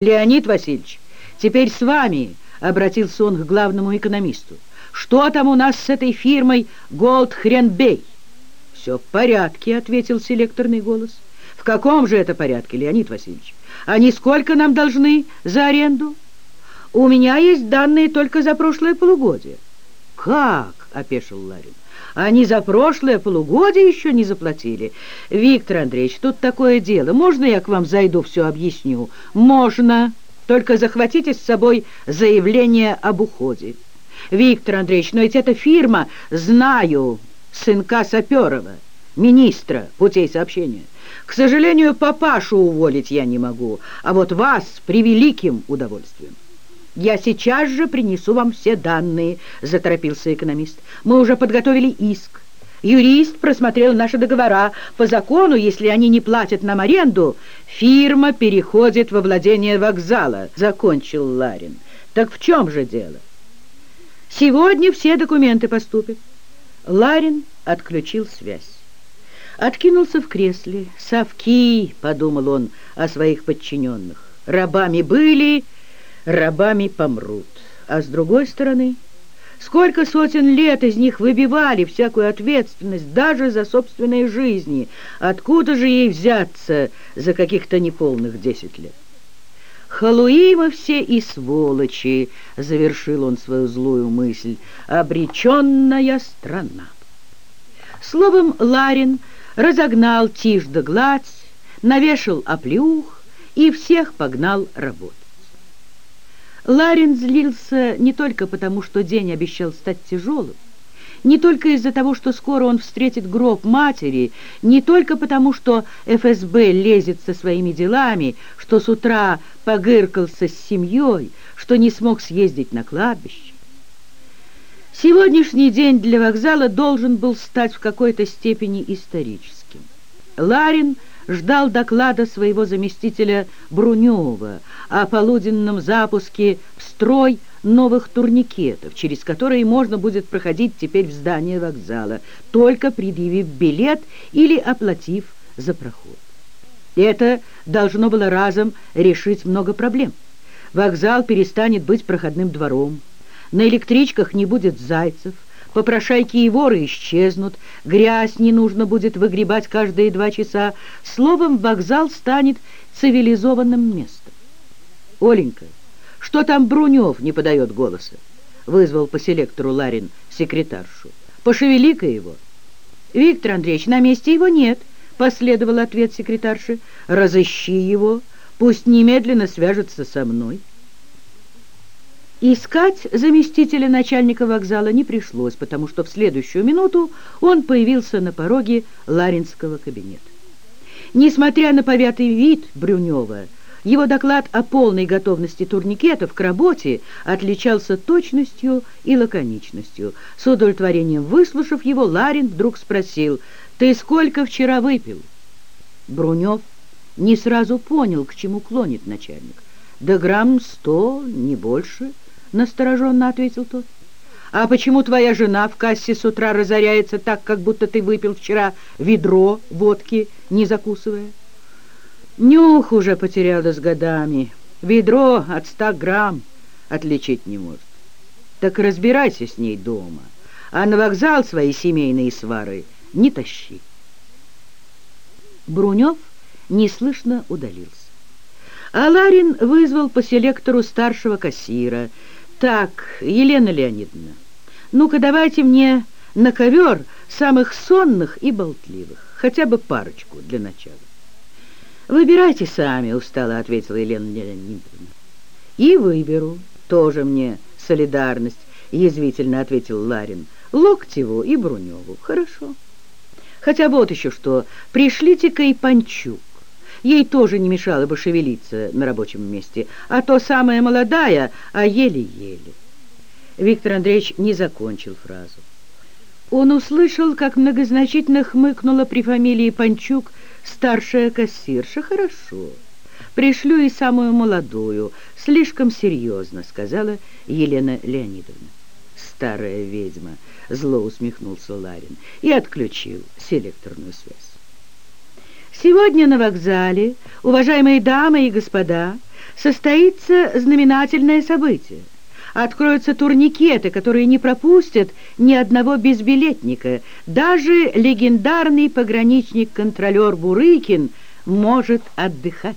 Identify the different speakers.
Speaker 1: «Леонид Васильевич, теперь с вами», — обратился он к главному экономисту. «Что там у нас с этой фирмой Голд Хренбей?» «Все в порядке», — ответил селекторный голос. «В каком же это порядке, Леонид Васильевич? Они сколько нам должны за аренду?» «У меня есть данные только за прошлое полугодие». «Как?» — опешил Ларин. Они за прошлое полугодие еще не заплатили. Виктор Андреевич, тут такое дело. Можно я к вам зайду, все объясню? Можно. Только захватите с собой заявление об уходе. Виктор Андреевич, но ведь эта фирма, знаю, сынка Саперова, министра путей сообщения. К сожалению, папашу уволить я не могу, а вот вас с превеликим удовольствием. «Я сейчас же принесу вам все данные», — заторопился экономист. «Мы уже подготовили иск. Юрист просмотрел наши договора. По закону, если они не платят нам аренду, фирма переходит во владение вокзала», — закончил Ларин. «Так в чем же дело?» «Сегодня все документы поступят». Ларин отключил связь. Откинулся в кресле. «Совки», — подумал он о своих подчиненных. «Рабами были...» рабами помрут. А с другой стороны, сколько сотен лет из них выбивали всякую ответственность даже за собственные жизни. Откуда же ей взяться за каких-то неполных десять лет? «Халуимы все и сволочи», — завершил он свою злую мысль, — «обреченная страна». Словом, Ларин разогнал тишь да гладь, навешал оплеух и всех погнал работать. Ларин злился не только потому, что день обещал стать тяжелым, не только из-за того, что скоро он встретит гроб матери, не только потому, что ФСБ лезет со своими делами, что с утра погыркался с семьей, что не смог съездить на кладбище. Сегодняшний день для вокзала должен был стать в какой-то степени историческим. Ларин – ждал доклада своего заместителя Брунева о полуденном запуске в строй новых турникетов, через которые можно будет проходить теперь в здание вокзала, только предъявив билет или оплатив за проход. Это должно было разом решить много проблем. Вокзал перестанет быть проходным двором, на электричках не будет зайцев, попрошайки и воры исчезнут, грязь не нужно будет выгребать каждые два часа. Словом, вокзал станет цивилизованным местом. «Оленька, что там Брунев не подает голоса?» вызвал по селектору Ларин секретаршу. «Пошевели-ка его». «Виктор Андреевич, на месте его нет», — последовал ответ секретарши. «Разыщи его, пусть немедленно свяжется со мной». Искать заместителя начальника вокзала не пришлось, потому что в следующую минуту он появился на пороге Ларинского кабинета. Несмотря на повятый вид Брюнева, его доклад о полной готовности турникетов к работе отличался точностью и лаконичностью. С удовлетворением выслушав его, Ларин вдруг спросил, «Ты сколько вчера выпил?» Брунев не сразу понял, к чему клонит начальник. «Да грамм сто, не больше». — настороженно ответил тот. «А почему твоя жена в кассе с утра разоряется так, как будто ты выпил вчера ведро водки, не закусывая?» «Нюх уже потеряла с годами. Ведро от ста грамм отличить не может. Так разбирайся с ней дома, а на вокзал свои семейные свары не тащи». Брунев неслышно удалился. А Ларин вызвал по селектору старшего кассира — «Так, Елена Леонидовна, ну-ка давайте мне на ковер самых сонных и болтливых, хотя бы парочку для начала». «Выбирайте сами», — устало ответила Елена Леонидовна. «И выберу. Тоже мне солидарность», — язвительно ответил Ларин. «Локтеву и Бруневу. Хорошо. Хотя вот еще что. Пришлите-ка и Панчук. Ей тоже не мешало бы шевелиться на рабочем месте, а то самая молодая, а еле-еле. Виктор Андреевич не закончил фразу. Он услышал, как многозначительно хмыкнула при фамилии Панчук старшая кассирша. «Хорошо, пришлю и самую молодую, слишком серьезно», — сказала Елена Леонидовна. «Старая ведьма», — зло усмехнулся Ларин и отключил селекторную связь. Сегодня на вокзале, уважаемые дамы и господа, состоится знаменательное событие. Откроются турникеты, которые не пропустят ни одного безбилетника. Даже легендарный пограничник-контролер Бурыкин может отдыхать.